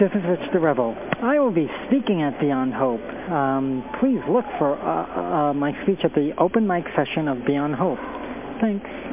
this is Rich the I will be speaking at Beyond Hope. Um, please look for uh, uh, my speech at the open mic session of Beyond Hope. Thanks.